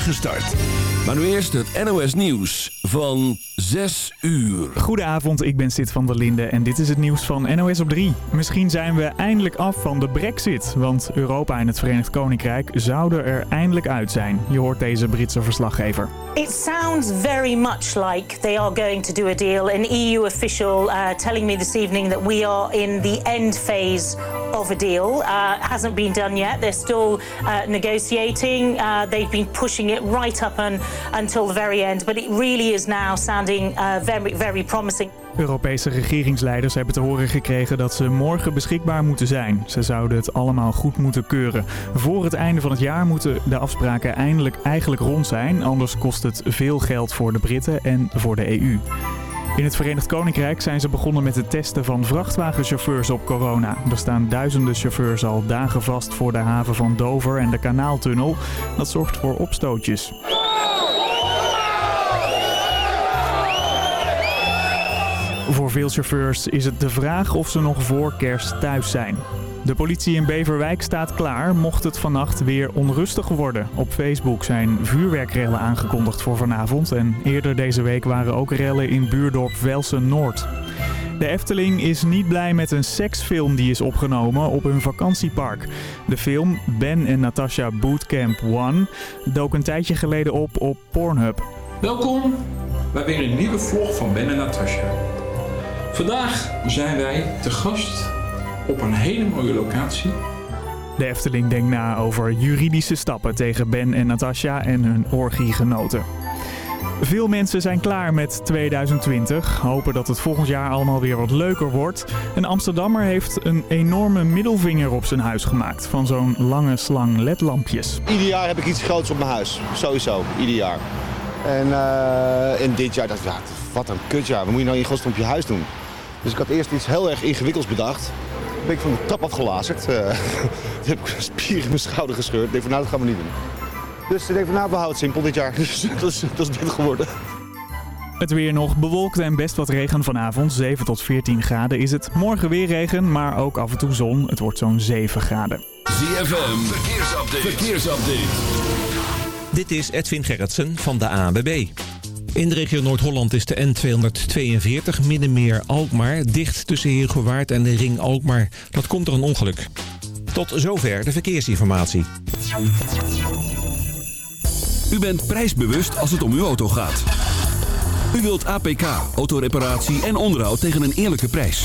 start. Maar nu eerst het NOS Nieuws van 6 uur. Goedenavond, ik ben Sid van der Linde en dit is het nieuws van NOS op 3. Misschien zijn we eindelijk af van de brexit, want Europa en het Verenigd Koninkrijk zouden er eindelijk uit zijn. Je hoort deze Britse verslaggever. It sounds very much like they are going to do a deal. An EU official uh, telling me this evening that we are in the end phase of a deal. Uh, hasn't been done yet. They're still uh, negotiating. Uh, they've been pushing it right up and, until the very end. But it really is now sounding uh, very, very promising. Europese regeringsleiders hebben te horen gekregen dat ze morgen beschikbaar moeten zijn. Ze zouden het allemaal goed moeten keuren. Voor het einde van het jaar moeten de afspraken eindelijk eigenlijk rond zijn. Anders kost het veel geld voor de Britten en voor de EU. In het Verenigd Koninkrijk zijn ze begonnen met het testen van vrachtwagenchauffeurs op corona. Er staan duizenden chauffeurs al dagen vast voor de haven van Dover en de kanaaltunnel. Dat zorgt voor opstootjes. Voor veel chauffeurs is het de vraag of ze nog voor kerst thuis zijn. De politie in Beverwijk staat klaar mocht het vannacht weer onrustig worden. Op Facebook zijn vuurwerkrellen aangekondigd voor vanavond en eerder deze week waren ook rellen in buurdorp Velsen Noord. De Efteling is niet blij met een seksfilm die is opgenomen op hun vakantiepark. De film Ben en Natasha Bootcamp 1 dook een tijdje geleden op op Pornhub. Welkom bij weer een nieuwe vlog van Ben en Natasha. Vandaag zijn wij te gast op een hele mooie locatie. De Efteling denkt na over juridische stappen tegen Ben en Natasha en hun orgiegenoten. Veel mensen zijn klaar met 2020, hopen dat het volgend jaar allemaal weer wat leuker wordt. Een Amsterdammer heeft een enorme middelvinger op zijn huis gemaakt van zo'n lange slang ledlampjes. Ieder jaar heb ik iets groots op mijn huis, sowieso, ieder jaar. En uh, in dit jaar dacht ik, ja, wat een kutjaar, wat moet je nou in godsnaam op je huis doen? Dus ik had eerst iets heel erg ingewikkelds bedacht. Ben ik van de trap afgelazerd. Uh, heb ik een spier in mijn schouder gescheurd. Ik denk van nou, dat gaan we niet doen. Dus ik denk van nou, we houden het simpel dit jaar. Dus dat is, dat is dit geworden. Het weer nog bewolkt en best wat regen vanavond. 7 tot 14 graden is het. Morgen weer regen, maar ook af en toe zon. Het wordt zo'n 7 graden. ZFM, verkeersupdate. verkeersupdate. Dit is Edwin Gerritsen van de ANWB. In de regio Noord-Holland is de N242 Middenmeer-Alkmaar dicht tussen Heergewaard en de Ring Alkmaar. Dat komt door een ongeluk. Tot zover de verkeersinformatie. U bent prijsbewust als het om uw auto gaat. U wilt APK, autoreparatie en onderhoud tegen een eerlijke prijs.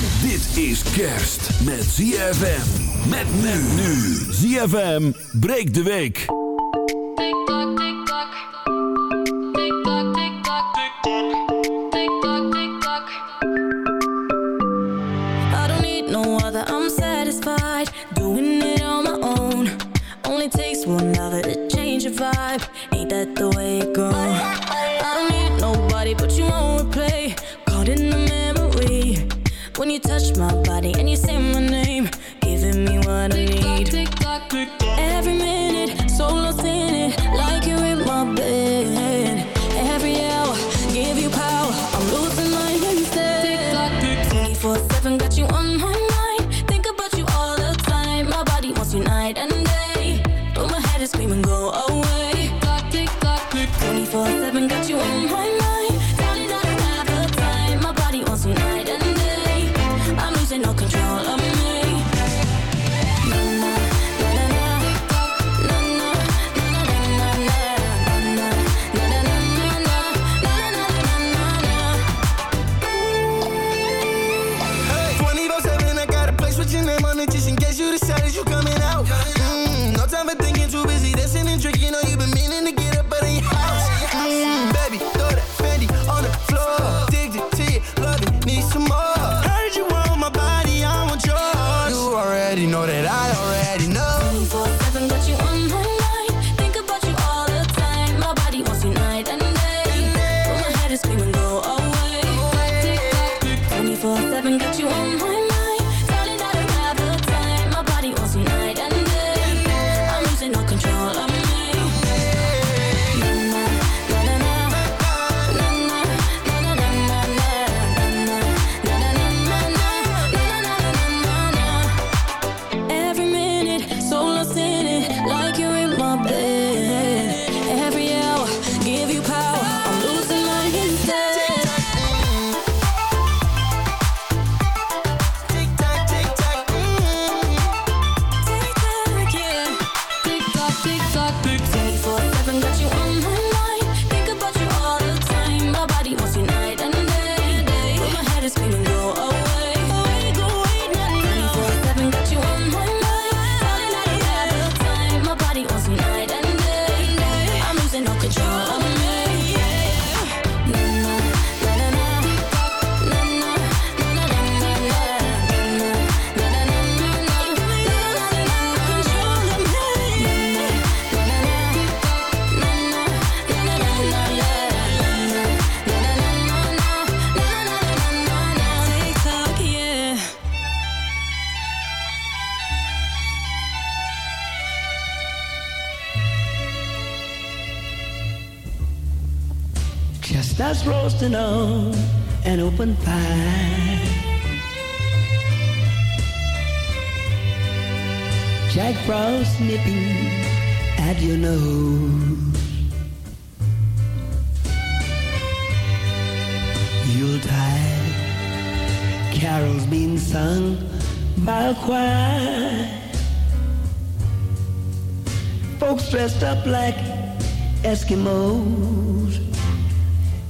Dit is kerst met ZFM. Met men nu. ZFM breekt de week. Tock, tick tock. I don't need no other, I'm satisfied Doing it on my own Only takes one other to change your vibe Ain't that the way it goes? Touch my body window and open fire. Jack Frost nipping at your nose. Yuletide carols being sung by a choir. Folks dressed up like Eskimos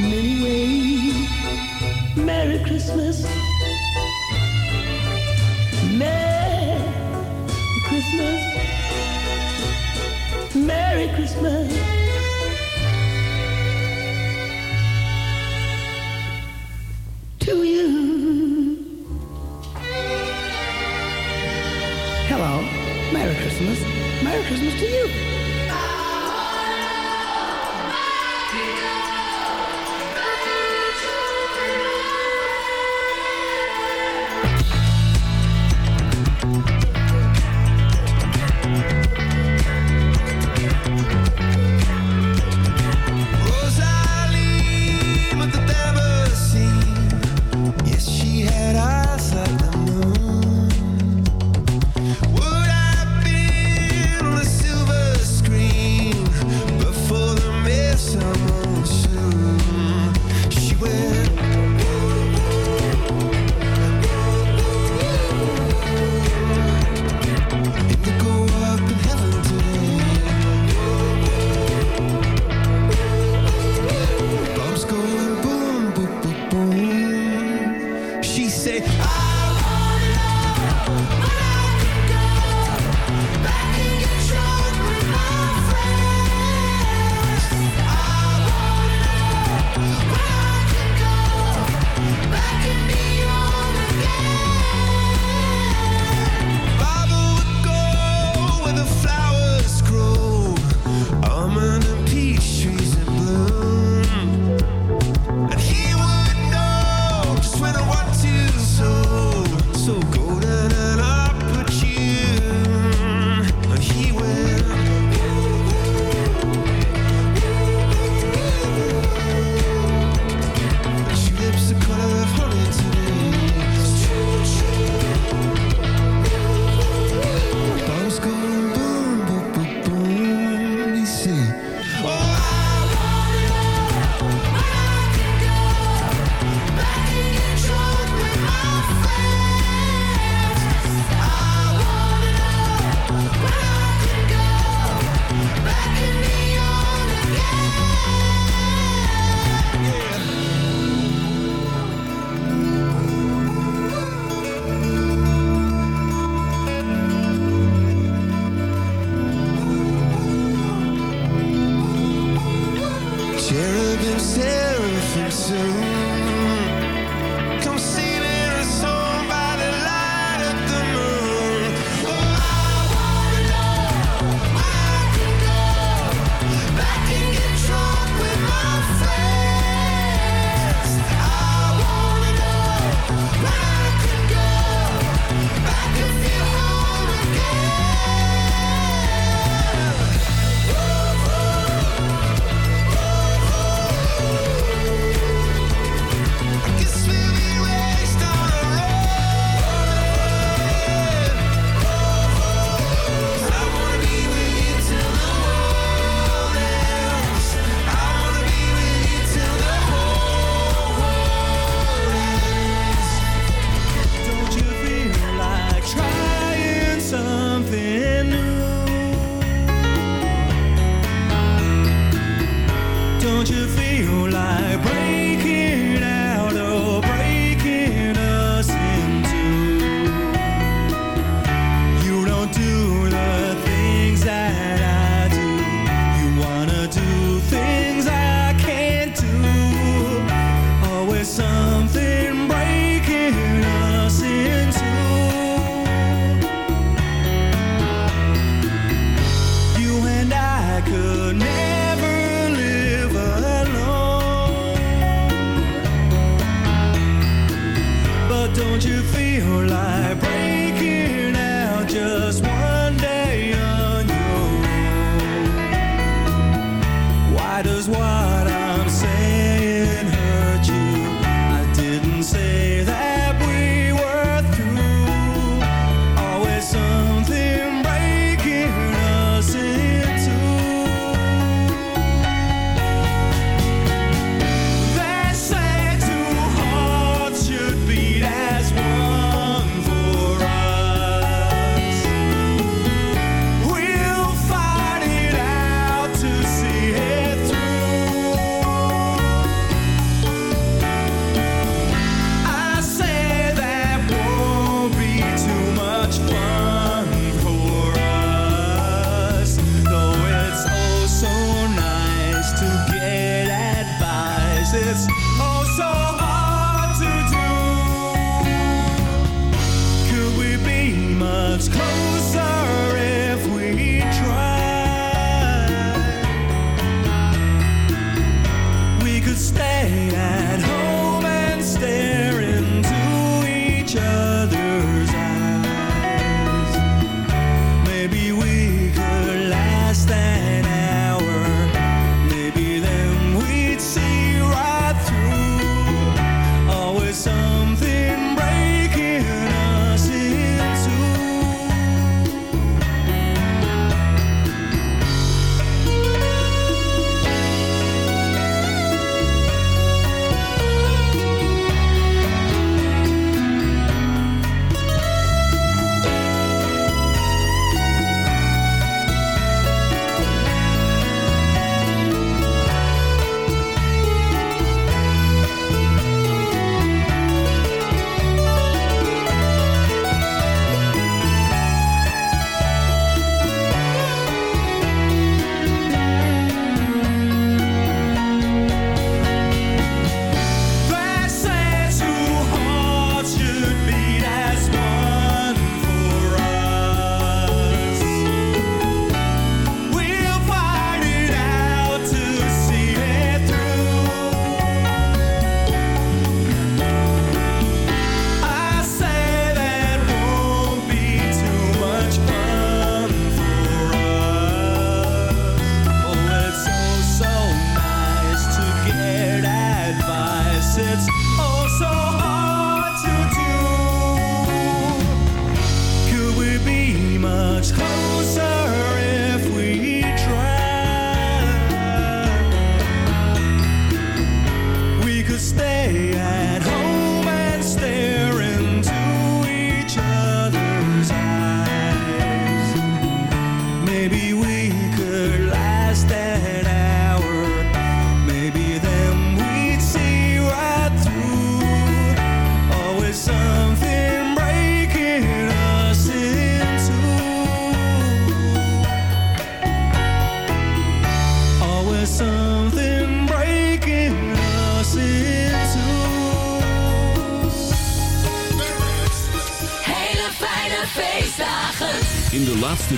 many ways. Merry Christmas. Merry Christmas. Merry Christmas. To you. Hello. Merry Christmas. Merry Christmas to you. Stay at home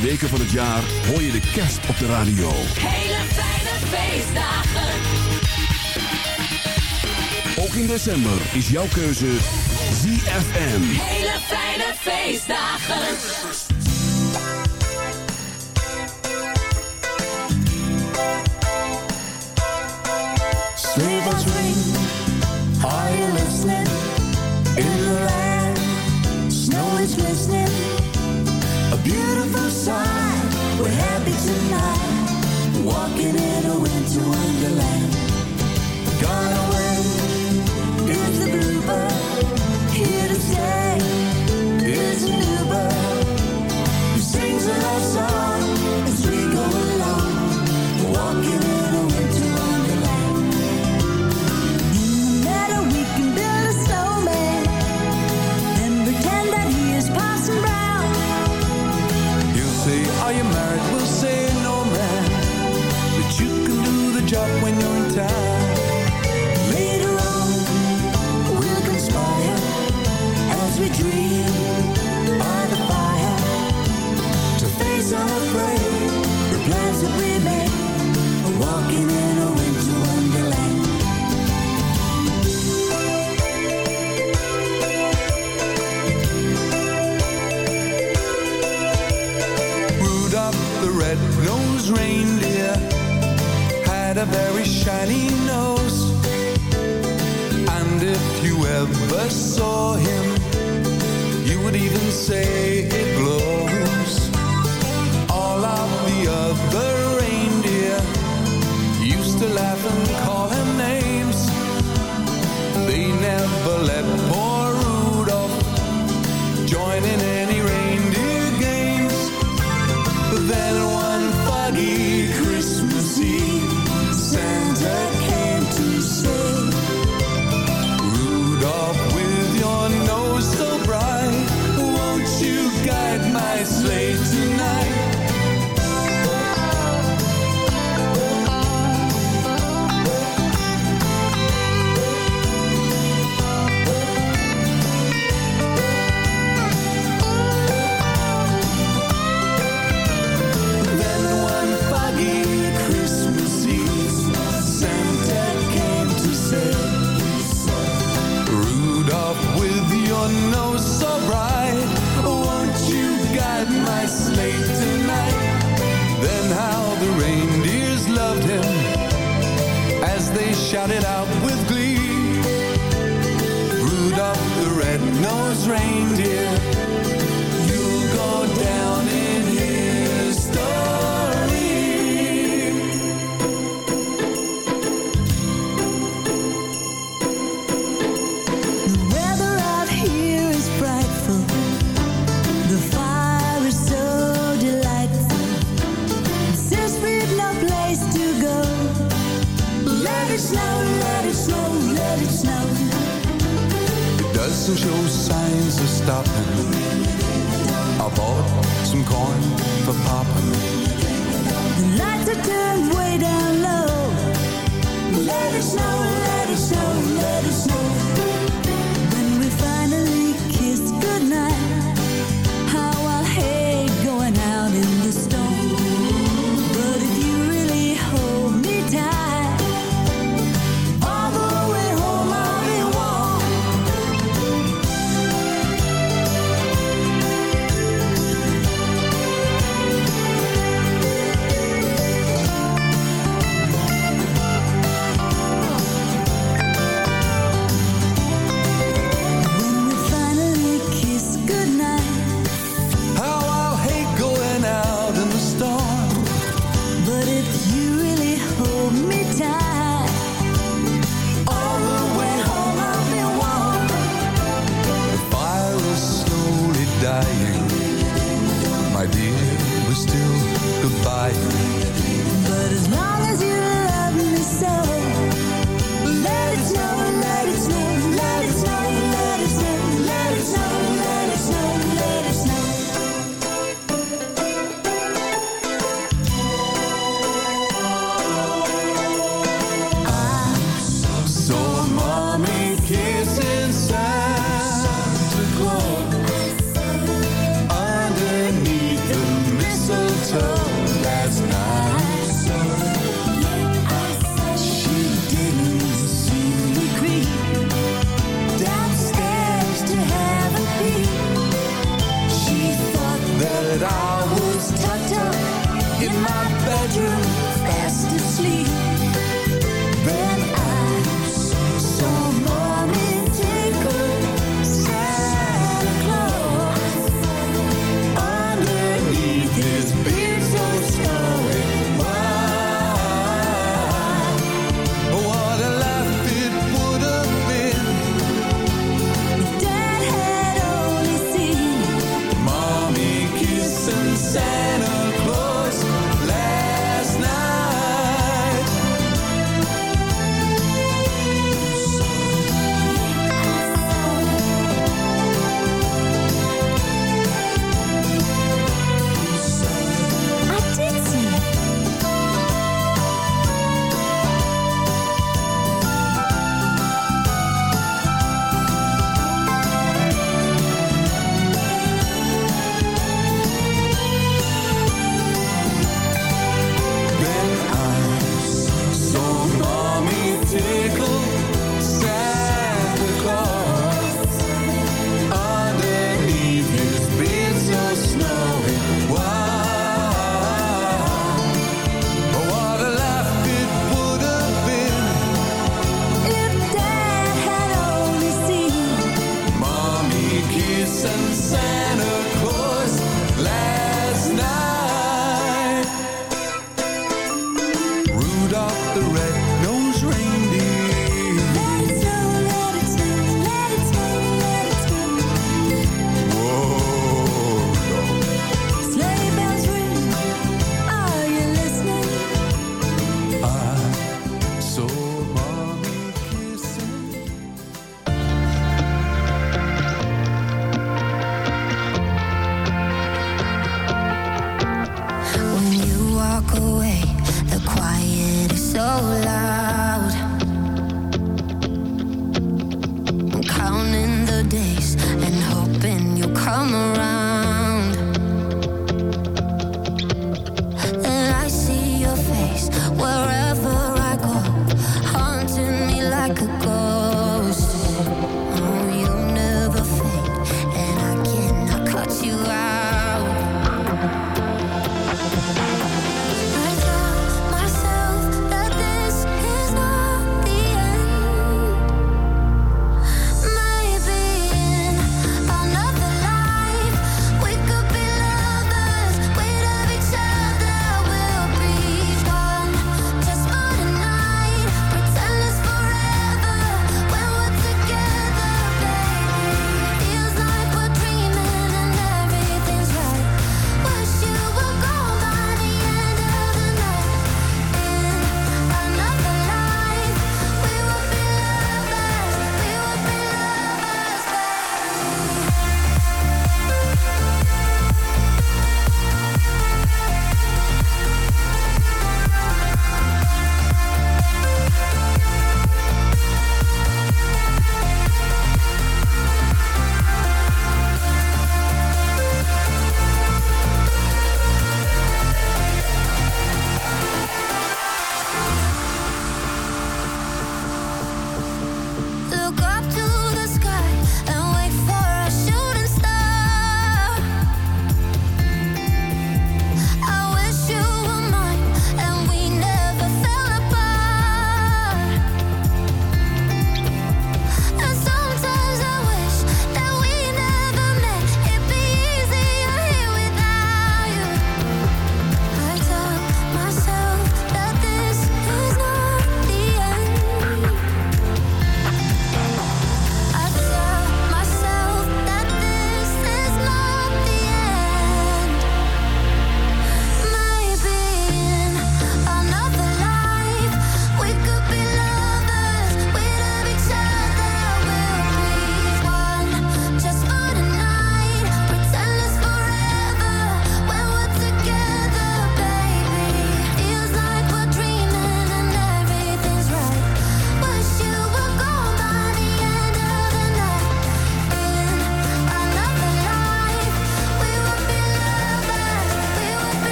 weken van het jaar hoor je de kerst op de radio. Hele fijne feestdagen. Ook in december is jouw keuze ZFM. Hele fijne feestdagen. Sleigh ring, are you listening? In the land, snow is glistening. beautiful side. We're happy tonight, walking in a winter wonderland. Gone In a doesn't show signs of stopping. I bought some corn for popping. The lights are turned way down low. Let it snow, let it snow, let it snow.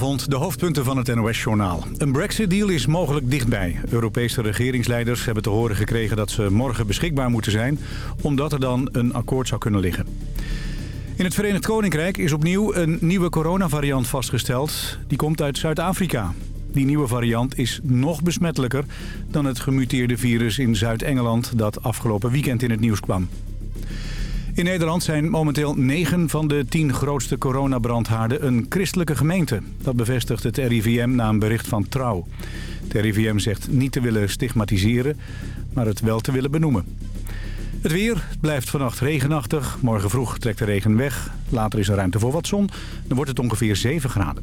De hoofdpunten van het NOS-journaal. Een Brexit-deal is mogelijk dichtbij. Europese regeringsleiders hebben te horen gekregen dat ze morgen beschikbaar moeten zijn... omdat er dan een akkoord zou kunnen liggen. In het Verenigd Koninkrijk is opnieuw een nieuwe coronavariant vastgesteld. Die komt uit Zuid-Afrika. Die nieuwe variant is nog besmettelijker dan het gemuteerde virus in Zuid-Engeland... dat afgelopen weekend in het nieuws kwam. In Nederland zijn momenteel 9 van de 10 grootste coronabrandhaarden een christelijke gemeente. Dat bevestigt het RIVM na een bericht van Trouw. Het RIVM zegt niet te willen stigmatiseren, maar het wel te willen benoemen. Het weer blijft vannacht regenachtig. Morgen vroeg trekt de regen weg. Later is er ruimte voor wat zon. Dan wordt het ongeveer 7 graden.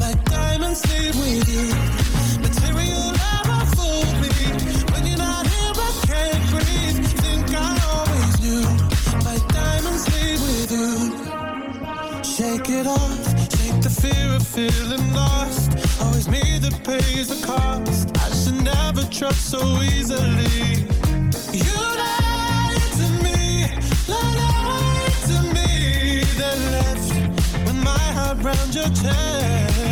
Diamonds with you. Material never fooled me. When you're not here, I can't breathe. Think I always knew. Diamonds with you. Shake it off. Shake the fear of feeling lost. Always me that pays the cost. I should never trust so easily. You lied to me, lied to me. Then round your.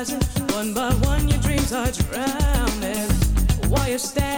rising. One by one, your dreams are drowning. Why you stand?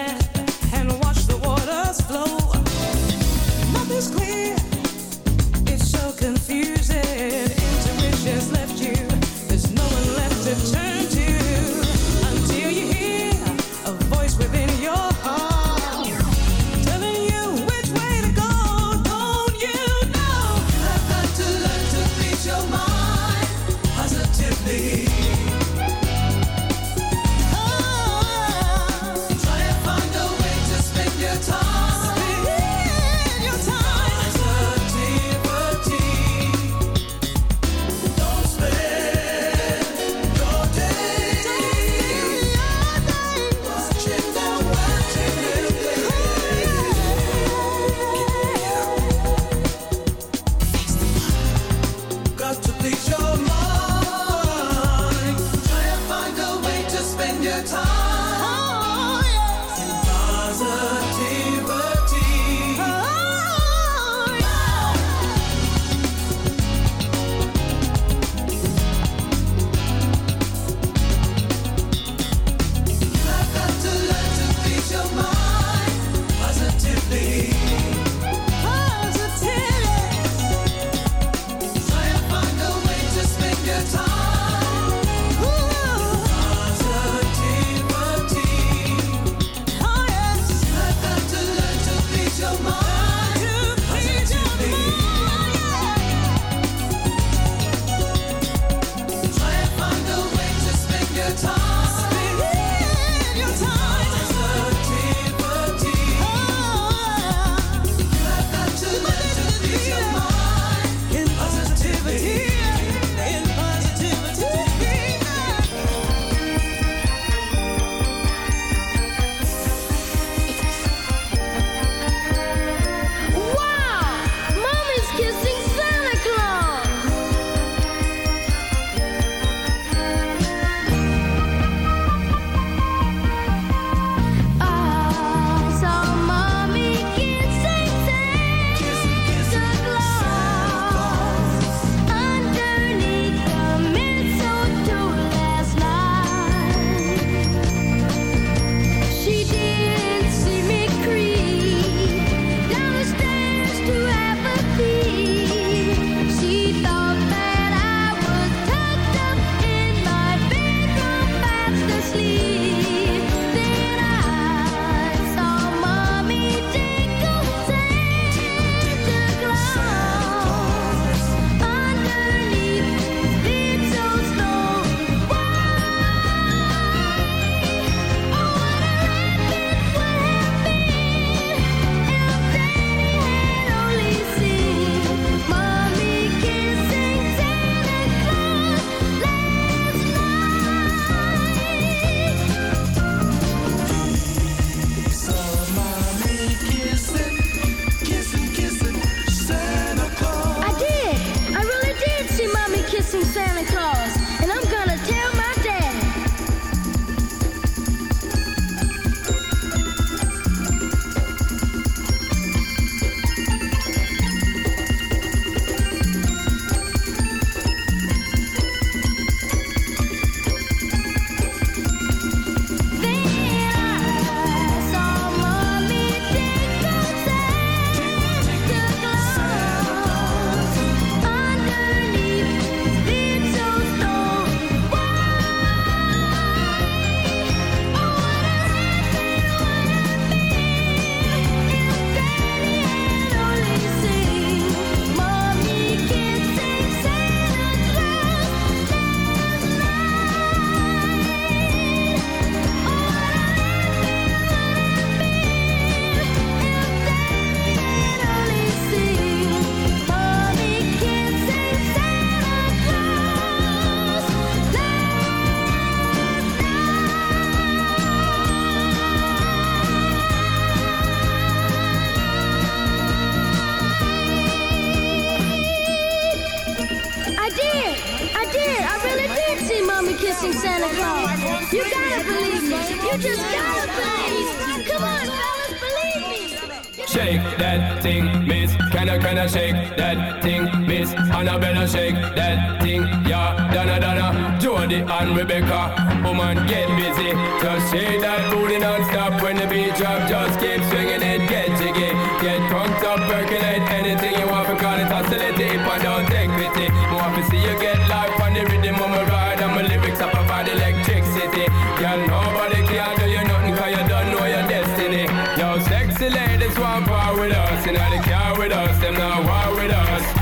Miss? better shake that thing, yeah. Donna, Donna, Jody and Rebecca. Woman, get busy. Just shake that booty non-stop when the beat drop. Just keep swinging it, get jiggy. Get drunk up, percolate anything you want. Call it hostility, if I don't take pity. More to see you get life on the rhythm of my ride. And my lyrics up about electricity. Girl, nobody can do you nothing cause you don't know your destiny. Yo, sexy ladies want power with us. Inna the car with us, them not war with us.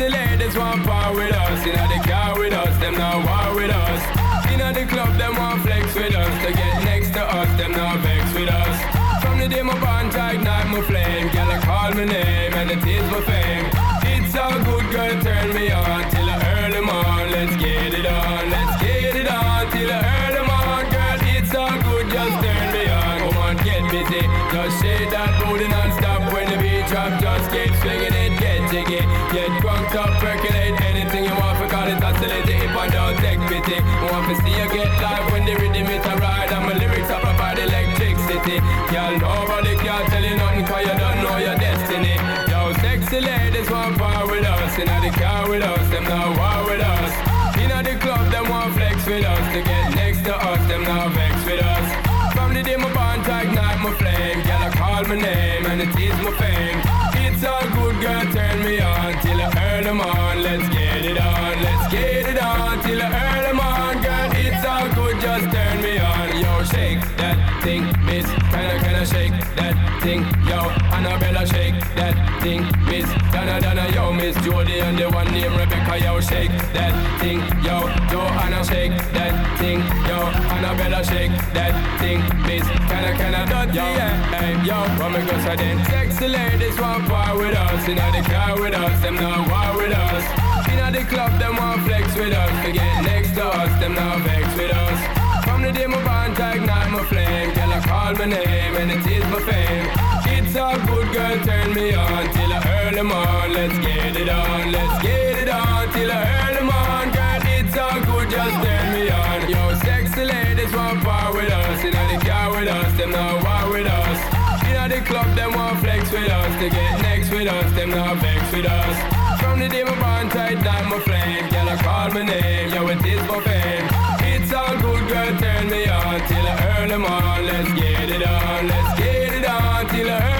Sexy ladies want power with us. Inna the car with us, them now war with us. Inna the club, them want flex with us. To get next to us, them now vex with us. From the day my bond, ignite my flame. Girl, I call my name and it is my fame. It's a good girl, turn me on Yo, Annabella, shake that thing, miss. Donna, Donna, yo, miss Jody and the one named Rebecca, yo, shake that thing. Yo, Joanna, shake that thing. Yo, Annabella, shake that thing, miss. Can I, can I, dot, yo, hey, yo, what me go say then? Sexy ladies want power with us. Inna the car with us, them now war with us. Inna the club, them want flex with us. To get next to us, them now vex with us. From the day my bond, I ignite my flame. Girl, I call my name and it is my fame. It's a good girl, turn me on till I earn them on. Let's get it on, let's get it on till I earn them on. Girl, it's all good, just turn me on. Yo, sexy ladies want power with us. Inna the car with us, them now war with us. Inna the club, them want flex with us. To get next with us, them now vex with us. From the day my bond tight, down my flame. Girl, I call my name, yo, it is my fame. It's all good, girl, turn me on till I earn them on. Let's get it on, let's get it on till I earn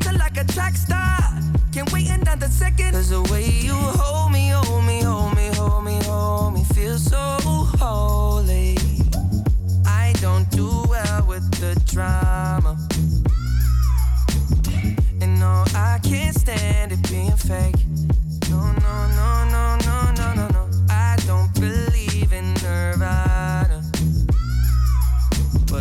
to like a track star. Can't wait another second. Cause the way you hold me, hold me, hold me, hold me, hold me, feel so holy. I don't do well with the drama. And no, I can't stand it being fake. No, no, no, no, no,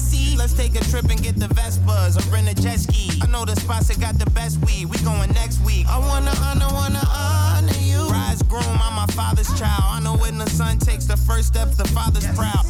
Like Let's take a trip and get the Vespas or rent a jet ski. I know the spots that got the best weed. We going next week. I wanna honor, wanna honor you. Rise groom, I'm my father's child. I know when the son takes the first step, the father's proud.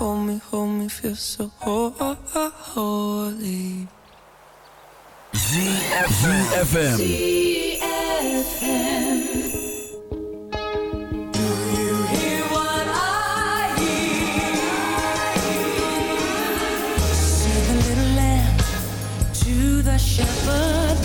Hold me, hold me, hold me, feel so ho- ho- ho- holy. ZFM. See the little lamb to the shepherd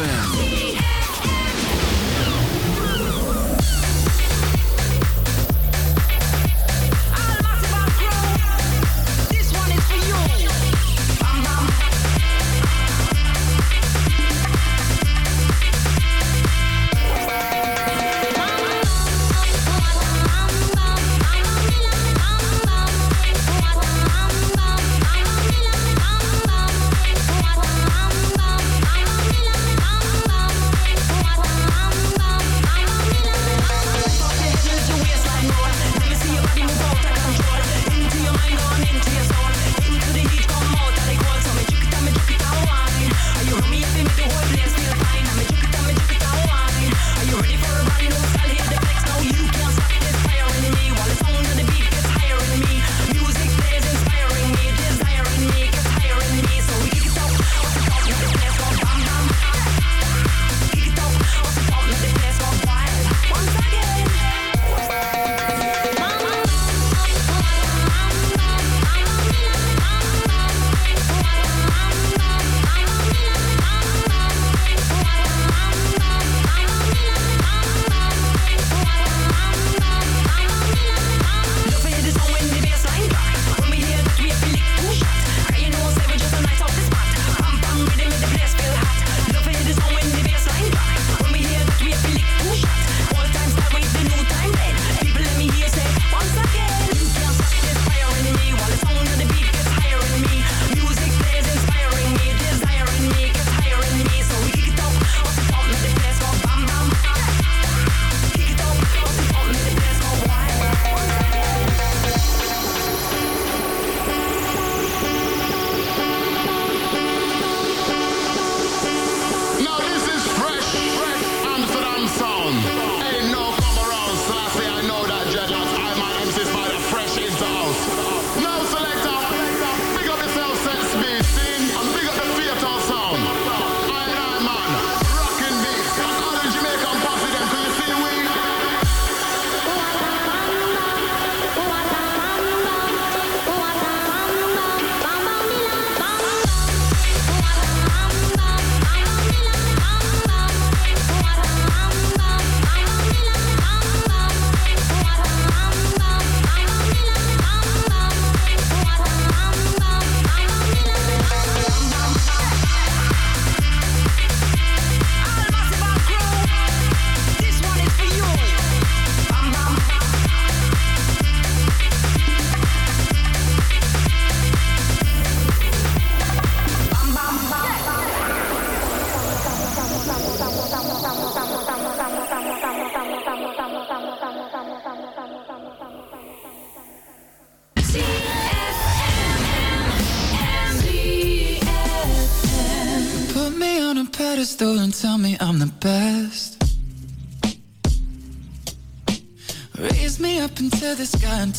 ZFM.